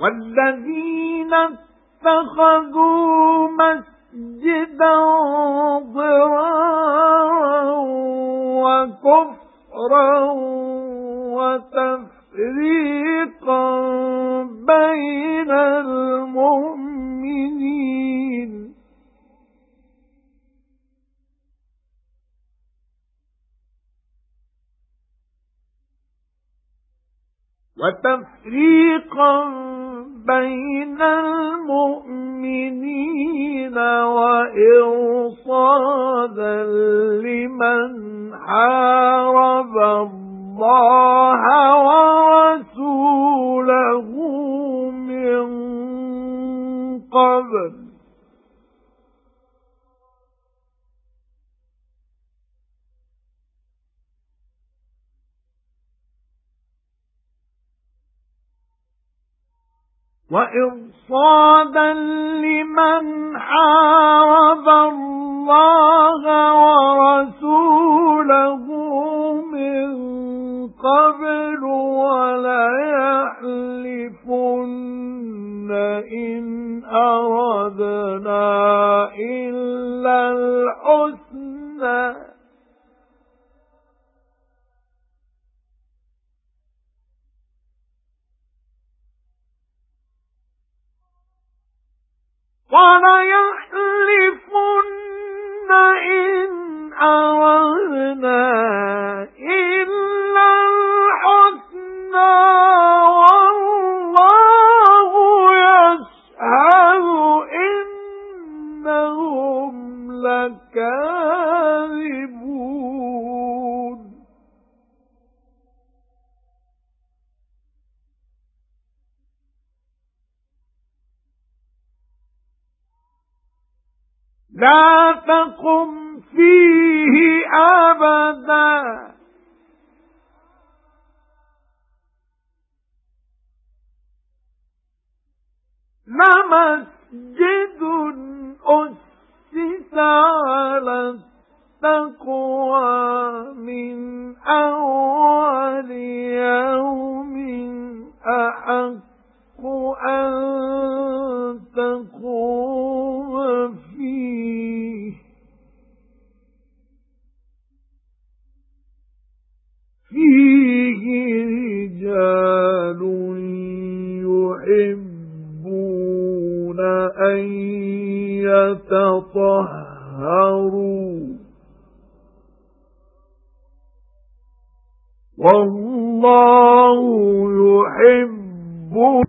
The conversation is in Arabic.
وَالَّذِينَ اتَّخَذُوا مَسْجِدًا ضِرَارًا وَكُفْرًا وَتَفْرِيقًا بَيْنَ الْمُؤْمِنِينَ. وَتَفْرِيقًا بَيْنَ الْمُؤْمِنِينَ وَإِرْصَادًا لِمَنْ حَارَبَ اللَّهَ وَرَسُولَهُ مِنْ قَبْلُ. وَإِرْصَادًا لِمَنْ حَارَبَ اللَّهَ وَرَسُولَهُ مِنْ قَبْلُ وَلَا يَحْلِفُنَّ إِنْ أَرَدْنَا إِلَّا الْحُسْنَى وَلَيَحْلِفُنَّ لا تقم فيه أبدا. لمسجد أسس على التقوى من أول يوم أحق أن تقوم. يُحِبُّونَ أَن يَتَطَهَّرُوا. وَاللَّهُ يُحِبُّ